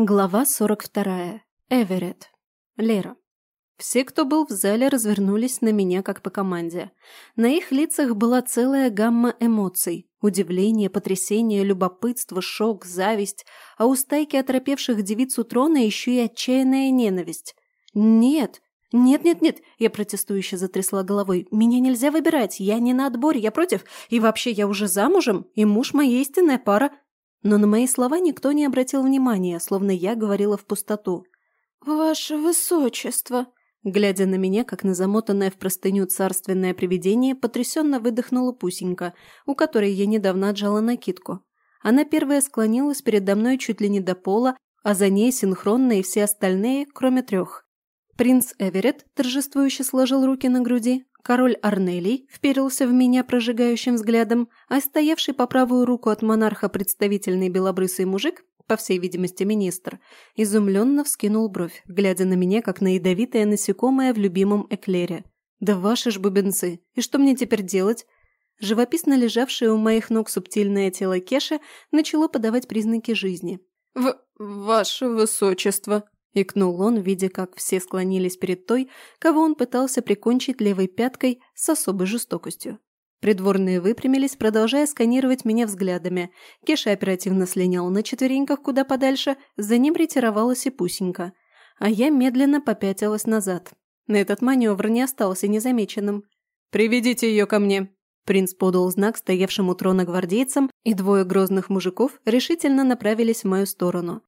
Глава 42. Эверетт. Лера. Все, кто был в зале, развернулись на меня как по команде. На их лицах была целая гамма эмоций. Удивление, потрясение, любопытство, шок, зависть. А у стайки оторопевших девиц у трона еще и отчаянная ненависть. «Нет, «Нет-нет-нет», – я протестующе затрясла головой. «Меня нельзя выбирать, я не на отборе, я против. И вообще, я уже замужем, и муж моя истинная пара. Но на мои слова никто не обратил внимания, словно я говорила в пустоту. «Ваше высочество!» Глядя на меня, как на замотанное в простыню царственное привидение, потрясенно выдохнула Пусенька, у которой я недавно отжала накидку. Она первая склонилась передо мной чуть ли не до пола, а за ней синхронно и все остальные, кроме трех. Принц Эверетт торжествующе сложил руки на груди, Король Арнелий вперился в меня прожигающим взглядом, а стоявший по правую руку от монарха представительный белобрысый мужик, по всей видимости министр, изумленно вскинул бровь, глядя на меня, как на ядовитое насекомое в любимом эклере. «Да ваши ж бубенцы! И что мне теперь делать?» Живописно лежавшее у моих ног субтильное тело Кеши начало подавать признаки жизни. «В... ваше высочество!» – икнул он, видя, как все склонились перед той, кого он пытался прикончить левой пяткой с особой жестокостью. Придворные выпрямились, продолжая сканировать меня взглядами. Кеша оперативно слинял на четвереньках куда подальше, за ним ретировалась и Пусенька. А я медленно попятилась назад. Этот маневр не остался незамеченным. «Приведите ее ко мне!» Принц подал знак стоявшим у трона гвардейцам, и двое грозных мужиков решительно направились в мою сторону.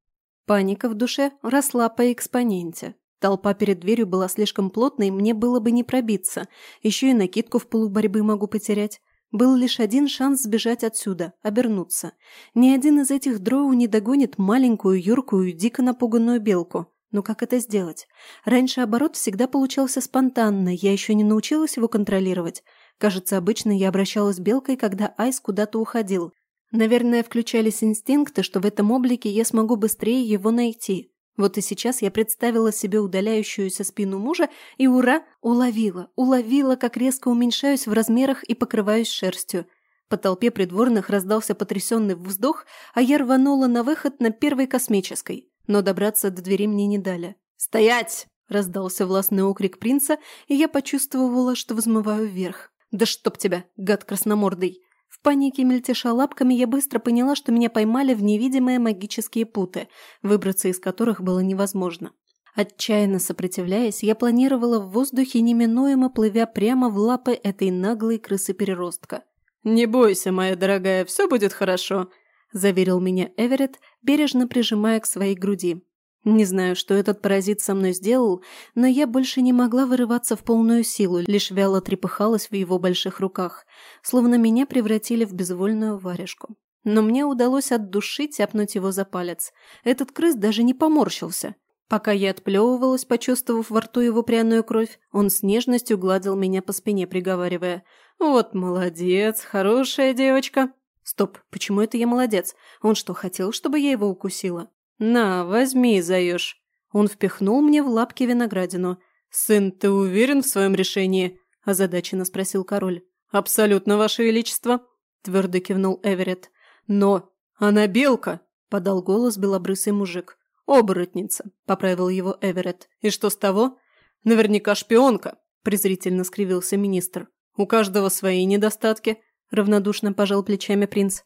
Паника в душе росла по экспоненте. Толпа перед дверью была слишком плотной, мне было бы не пробиться. Еще и накидку в полуборьбы могу потерять. Был лишь один шанс сбежать отсюда, обернуться. Ни один из этих дроу не догонит маленькую, юркую, дико напуганную белку. Но как это сделать? Раньше оборот всегда получался спонтанно, я еще не научилась его контролировать. Кажется, обычно я обращалась белкой, когда Айс куда-то уходил. Наверное, включались инстинкты, что в этом облике я смогу быстрее его найти. Вот и сейчас я представила себе удаляющуюся спину мужа и, ура, уловила, уловила, как резко уменьшаюсь в размерах и покрываюсь шерстью. По толпе придворных раздался потрясенный вздох, а я рванула на выход на первой космической. Но добраться до двери мне не дали. «Стоять!» – раздался властный окрик принца, и я почувствовала, что взмываю вверх. «Да чтоб тебя, гад красномордый!» В панике мельтеша лапками я быстро поняла, что меня поймали в невидимые магические путы, выбраться из которых было невозможно. Отчаянно сопротивляясь, я планировала в воздухе, неминуемо плывя прямо в лапы этой наглой крысы-переростка. «Не бойся, моя дорогая, все будет хорошо», – заверил меня Эверетт, бережно прижимая к своей груди. Не знаю, что этот паразит со мной сделал, но я больше не могла вырываться в полную силу, лишь вяло трепыхалась в его больших руках, словно меня превратили в безвольную варежку. Но мне удалось от души тяпнуть его за палец. Этот крыс даже не поморщился. Пока я отплевывалась, почувствовав во рту его пряную кровь, он с нежностью гладил меня по спине, приговаривая «Вот молодец, хорошая девочка». Стоп, почему это я молодец? Он что, хотел, чтобы я его укусила? «На, возьми, заешь». Он впихнул мне в лапки виноградину. «Сын, ты уверен в своем решении?» – озадаченно спросил король. «Абсолютно, ваше величество», – твердо кивнул Эверетт. «Но она белка», – подал голос белобрысый мужик. «Оборотница», – поправил его Эверетт. «И что с того?» «Наверняка шпионка», – презрительно скривился министр. «У каждого свои недостатки», – равнодушно пожал плечами принц.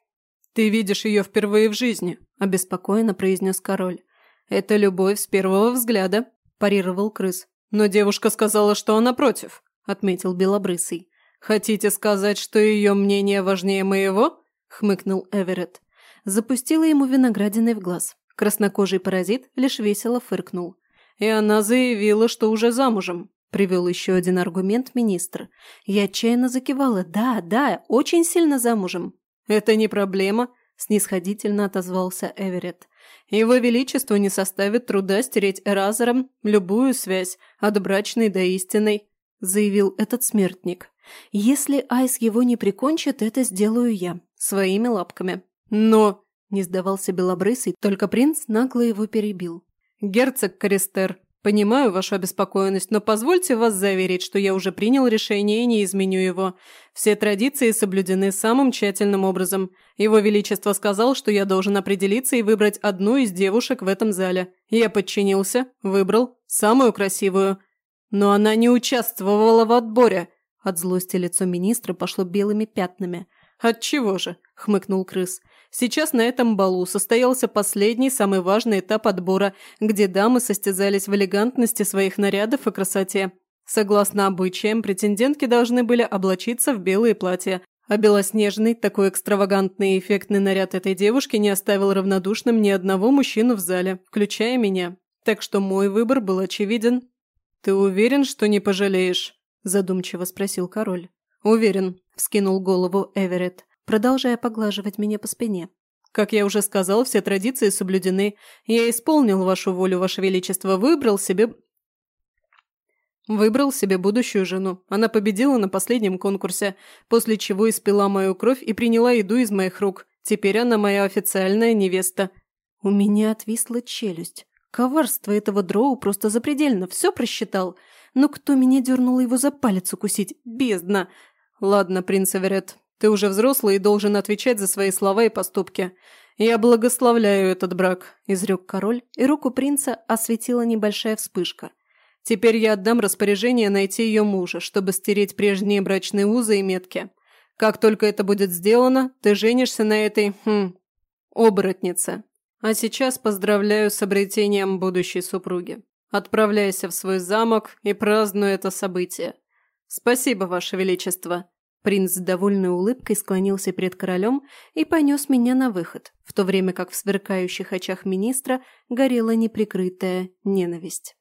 «Ты видишь ее впервые в жизни», – обеспокоенно произнес король. «Это любовь с первого взгляда», – парировал крыс. «Но девушка сказала, что она против», – отметил Белобрысый. «Хотите сказать, что ее мнение важнее моего?» – хмыкнул Эверетт. Запустила ему виноградиной в глаз. Краснокожий паразит лишь весело фыркнул. «И она заявила, что уже замужем», – привел еще один аргумент министр. Я отчаянно закивала. «Да, да, очень сильно замужем. «Это не проблема», – снисходительно отозвался Эверетт. «Его Величеству не составит труда стереть Эразером любую связь от брачной до истинной», – заявил этот смертник. «Если Айс его не прикончит, это сделаю я, своими лапками». «Но...» – не сдавался Белобрысый, только принц нагло его перебил. «Герцог Користер, Понимаю вашу обеспокоенность, но позвольте вас заверить, что я уже принял решение и не изменю его. Все традиции соблюдены самым тщательным образом. Его Величество сказал, что я должен определиться и выбрать одну из девушек в этом зале. Я подчинился, выбрал самую красивую. Но она не участвовала в отборе. От злости лицо министра пошло белыми пятнами. «Отчего же?» – хмыкнул крыс. Сейчас на этом балу состоялся последний, самый важный этап отбора, где дамы состязались в элегантности своих нарядов и красоте. Согласно обычаям, претендентки должны были облачиться в белые платья, а белоснежный, такой экстравагантный и эффектный наряд этой девушки не оставил равнодушным ни одного мужчину в зале, включая меня. Так что мой выбор был очевиден. «Ты уверен, что не пожалеешь?» – задумчиво спросил король. «Уверен», – вскинул голову Эверетт продолжая поглаживать меня по спине. «Как я уже сказал, все традиции соблюдены. Я исполнил вашу волю, ваше величество, выбрал себе...» Выбрал себе будущую жену. Она победила на последнем конкурсе, после чего испила мою кровь и приняла еду из моих рук. Теперь она моя официальная невеста. У меня отвисла челюсть. Коварство этого дроу просто запредельно, все просчитал. Но кто меня дернул его за палец укусить? Бездна! Ладно, принц Эверетт, ты уже взрослый и должен отвечать за свои слова и поступки. Я благословляю этот брак», – изрек король, и руку принца осветила небольшая вспышка. «Теперь я отдам распоряжение найти ее мужа, чтобы стереть прежние брачные узы и метки. Как только это будет сделано, ты женишься на этой, хм, оборотнице. А сейчас поздравляю с обретением будущей супруги. Отправляйся в свой замок и празднуй это событие. Спасибо, Ваше Величество». Принц с довольной улыбкой склонился перед королем и понес меня на выход, в то время как в сверкающих очах министра горела неприкрытая ненависть.